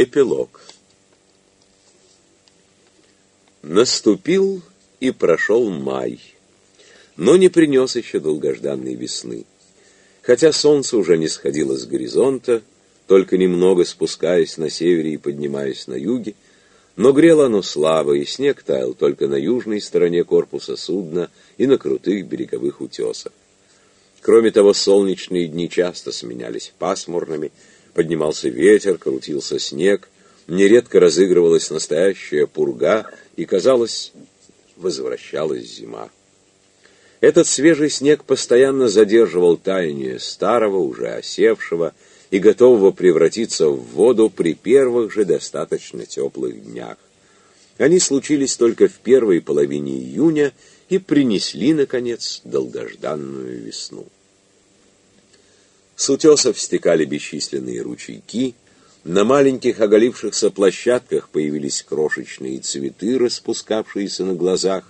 Эпилог. Наступил и прошел май, но не принес еще долгожданной весны. Хотя солнце уже не сходило с горизонта, только немного спускаясь на севере и поднимаясь на юге, но грело оно слабо, и снег таял только на южной стороне корпуса судна и на крутых береговых утесах. Кроме того, солнечные дни часто сменялись пасмурными, поднимался ветер, крутился снег, нередко разыгрывалась настоящая пурга, и, казалось, возвращалась зима. Этот свежий снег постоянно задерживал таяние старого, уже осевшего и готового превратиться в воду при первых же достаточно теплых днях. Они случились только в первой половине июня и принесли, наконец, долгожданную весну. С утесов стекали бесчисленные ручейки, на маленьких оголившихся площадках появились крошечные цветы, распускавшиеся на глазах,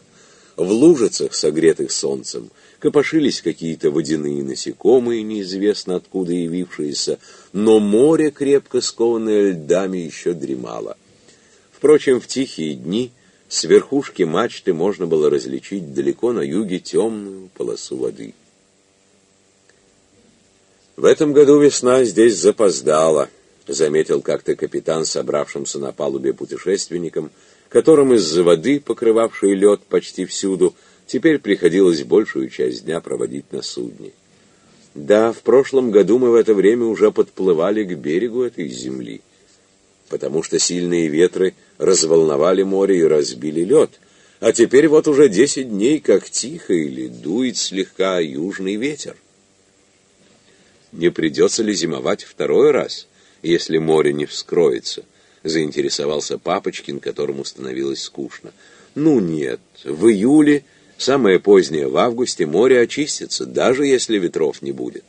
в лужицах, согретых солнцем, копошились какие-то водяные насекомые, неизвестно откуда явившиеся, но море, крепко скованное льдами, еще дремало. Впрочем, в тихие дни с верхушки мачты можно было различить далеко на юге темную полосу воды. В этом году весна здесь запоздала, заметил как-то капитан, собравшимся на палубе путешественникам, которым из-за воды, покрывавшей лед почти всюду, теперь приходилось большую часть дня проводить на судне. Да, в прошлом году мы в это время уже подплывали к берегу этой земли, потому что сильные ветры разволновали море и разбили лед, а теперь вот уже десять дней как тихо или дует слегка южный ветер. Не придется ли зимовать второй раз, если море не вскроется? Заинтересовался Папочкин, которому становилось скучно. Ну нет, в июле Самое позднее в августе море очистится, даже если ветров не будет.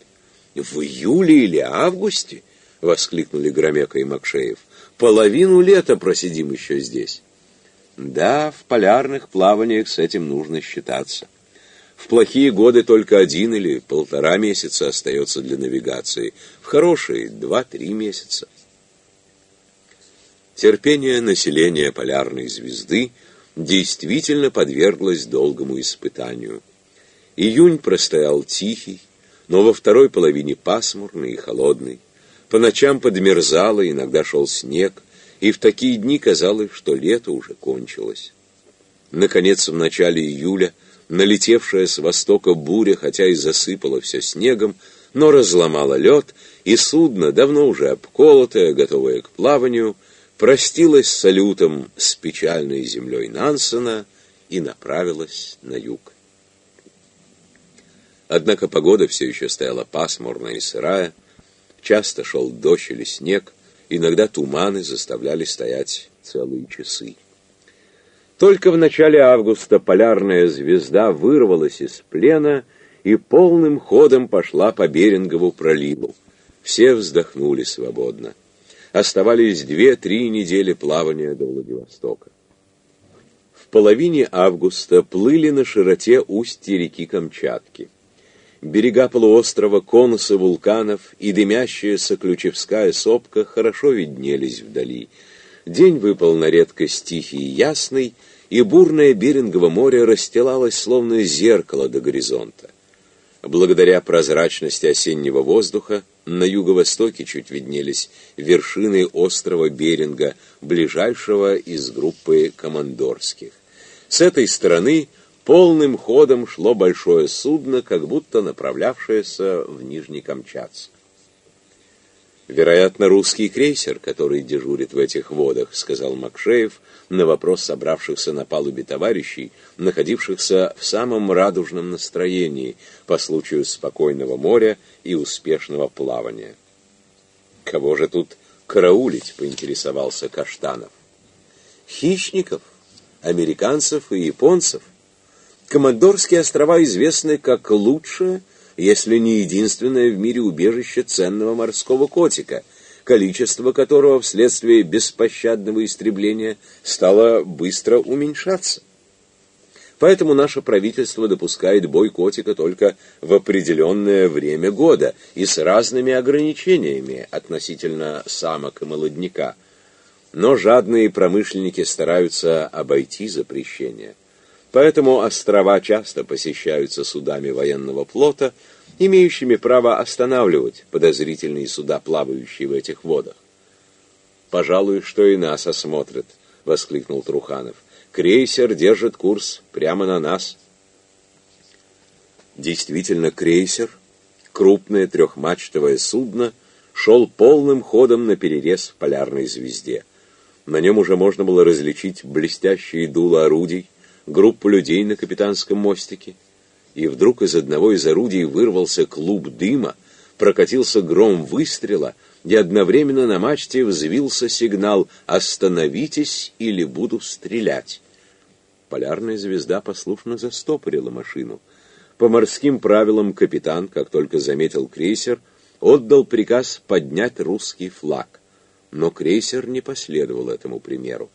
В июле или августе? воскликнули Громека и Макшеев. Половину лета просидим еще здесь. Да, в полярных плаваниях с этим нужно считаться. В плохие годы только один или полтора месяца остается для навигации, в хорошие два-три месяца. Терпение населения полярной звезды – действительно подверглась долгому испытанию. Июнь простоял тихий, но во второй половине пасмурный и холодный. По ночам подмерзало, иногда шел снег, и в такие дни казалось, что лето уже кончилось. Наконец, в начале июля, налетевшая с востока буря, хотя и засыпала все снегом, но разломала лед, и судно, давно уже обколотое, готовое к плаванию, простилась с салютом с печальной землей Нансена и направилась на юг. Однако погода все еще стояла пасмурная и сырая, часто шел дождь или снег, иногда туманы заставляли стоять целые часы. Только в начале августа полярная звезда вырвалась из плена и полным ходом пошла по Берингову проливу. Все вздохнули свободно оставались две-три недели плавания до Владивостока. В половине августа плыли на широте устья реки Камчатки. Берега полуострова, конусы вулканов и дымящаяся Ключевская сопка хорошо виднелись вдали. День выпал на редкость тихий и ясный, и бурное Берингово море расстилалось словно зеркало до горизонта. Благодаря прозрачности осеннего воздуха на юго-востоке чуть виднелись вершины острова Беринга, ближайшего из группы командорских. С этой стороны полным ходом шло большое судно, как будто направлявшееся в Нижний Камчатск. Вероятно, русский крейсер, который дежурит в этих водах, сказал Макшеев на вопрос собравшихся на палубе товарищей, находившихся в самом радужном настроении по случаю спокойного моря и успешного плавания. Кого же тут караулить, поинтересовался Каштанов. Хищников, американцев и японцев. Командорские острова известны как лучшее если не единственное в мире убежище ценного морского котика, количество которого вследствие беспощадного истребления стало быстро уменьшаться. Поэтому наше правительство допускает бой котика только в определенное время года и с разными ограничениями относительно самок и молодняка. Но жадные промышленники стараются обойти запрещение. Поэтому острова часто посещаются судами военного флота, имеющими право останавливать подозрительные суда, плавающие в этих водах. «Пожалуй, что и нас осмотрят», — воскликнул Труханов. «Крейсер держит курс прямо на нас». Действительно, крейсер, крупное трехмачтовое судно, шел полным ходом на перерез полярной звезде. На нем уже можно было различить блестящие дула орудий, группу людей на капитанском мостике. И вдруг из одного из орудий вырвался клуб дыма, прокатился гром выстрела, и одновременно на мачте взвился сигнал «Остановитесь или буду стрелять». Полярная звезда послушно застопорила машину. По морским правилам капитан, как только заметил крейсер, отдал приказ поднять русский флаг. Но крейсер не последовал этому примеру.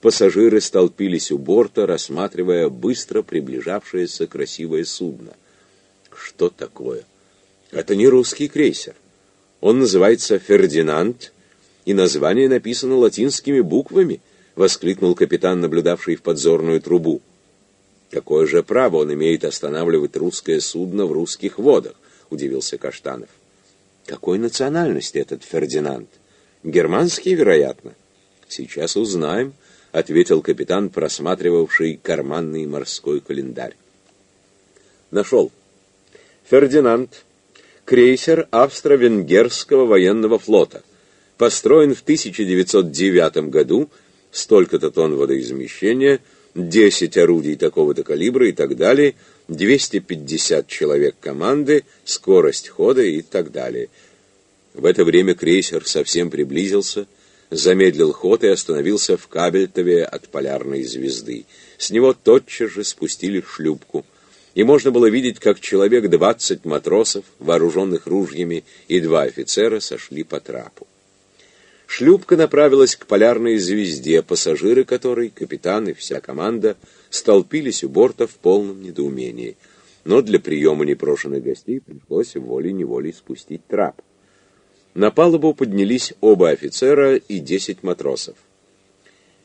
Пассажиры столпились у борта, рассматривая быстро приближавшееся красивое судно. Что такое? Это не русский крейсер. Он называется «Фердинанд», и название написано латинскими буквами, воскликнул капитан, наблюдавший в подзорную трубу. Какое же право он имеет останавливать русское судно в русских водах? удивился Каштанов. Какой национальности этот Фердинанд? Германский, вероятно. Сейчас узнаем, ответил капитан, просматривавший карманный морской календарь. Нашел. Фердинанд, крейсер австро-венгерского военного флота, построен в 1909 году, столько-то тонн водоизмещения, 10 орудий такого-то калибра и так далее, 250 человек команды, скорость хода и так далее. В это время крейсер совсем приблизился, замедлил ход и остановился в Кабельтове от полярной звезды. С него тотчас же спустили шлюпку, и можно было видеть, как человек двадцать матросов, вооруженных ружьями, и два офицера сошли по трапу. Шлюпка направилась к полярной звезде, пассажиры которой, капитан и вся команда, столпились у борта в полном недоумении. Но для приема непрошенных гостей пришлось волей-неволей спустить трап. На палубу поднялись оба офицера и десять матросов.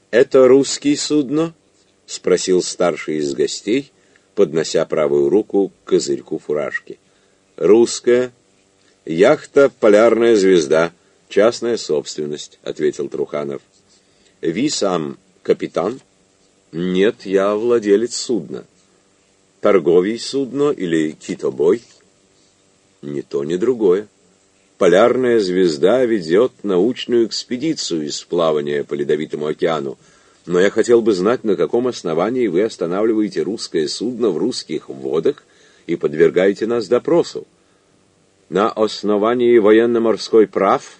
«Это русский судно?» — спросил старший из гостей, поднося правую руку к козырьку фуражки. «Русская. Яхта «Полярная звезда». Частная собственность, ответил Труханов. Ви сам капитан? Нет, я владелец судна. Торговий судно или китобой? Ни то, ни другое. Полярная звезда ведет научную экспедицию из плавания по ледовитому океану. Но я хотел бы знать, на каком основании вы останавливаете русское судно в русских водах и подвергаете нас допросу. На основании военно-морской прав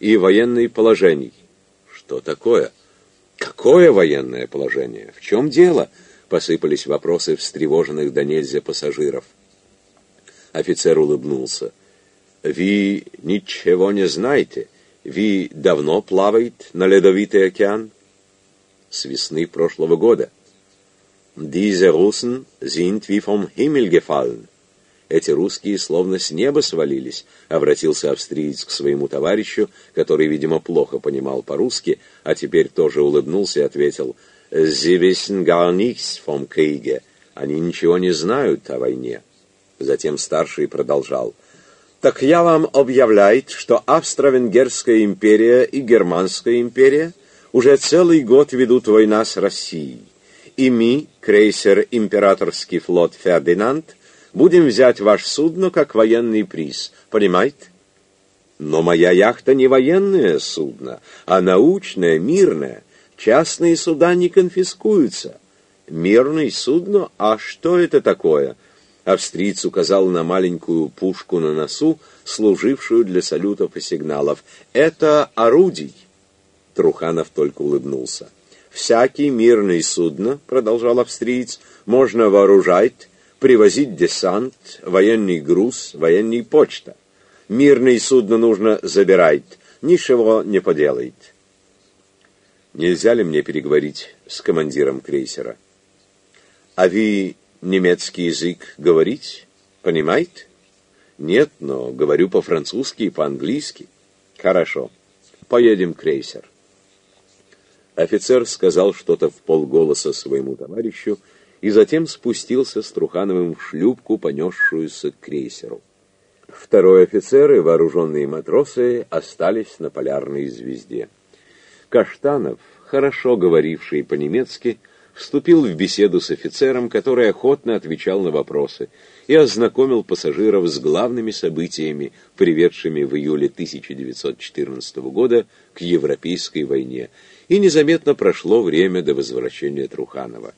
и военных положений. Что такое? Какое военное положение? В чем дело? Посыпались вопросы встревоженных до нельзя пассажиров. Офицер улыбнулся. Вы ничего не знаете. Вы давно плаваете на ледовитый океан? С весны прошлого года. Diese Russen sind wie vom Himmel gefallen. Эти русские словно с неба свалились, обратился австриец к своему товарищу, который, видимо, плохо понимал по-русски, а теперь тоже улыбнулся и ответил «Sie wissen gar nichts vom Kriege». Они ничего не знают о войне. Затем старший продолжал «Так я вам объявляю, что Австро-Венгерская империя и Германская империя уже целый год ведут война с Россией. И мы, крейсер «Императорский флот Фердинанд», Будем взять ваше судно как военный приз. Понимаете? Но моя яхта не военное судно, а научное, мирное. Частные суда не конфискуются. Мирное судно? А что это такое? Австриец указал на маленькую пушку на носу, служившую для салютов и сигналов. Это орудий. Труханов только улыбнулся. «Всякий мирный судно, — продолжал австриец, — можно вооружать привозить десант, военный груз, военный почта. Мирные судно нужно забирать, ничего не поделает. Нельзя ли мне переговорить с командиром крейсера? А вы немецкий язык говорить? Понимаете? Нет, но говорю по-французски и по-английски. Хорошо. Поедем крейсер. Офицер сказал что-то в полголоса своему товарищу и затем спустился с Трухановым в шлюпку, понесшуюся к крейсеру. Второй офицер и вооруженные матросы остались на полярной звезде. Каштанов, хорошо говоривший по-немецки, вступил в беседу с офицером, который охотно отвечал на вопросы, и ознакомил пассажиров с главными событиями, приведшими в июле 1914 года к Европейской войне, и незаметно прошло время до возвращения Труханова.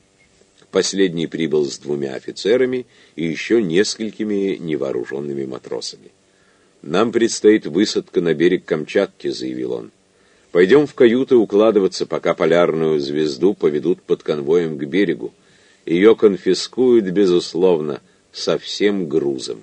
Последний прибыл с двумя офицерами и еще несколькими невооруженными матросами. «Нам предстоит высадка на берег Камчатки», — заявил он. «Пойдем в каюты укладываться, пока полярную звезду поведут под конвоем к берегу. Ее конфискуют, безусловно, со всем грузом».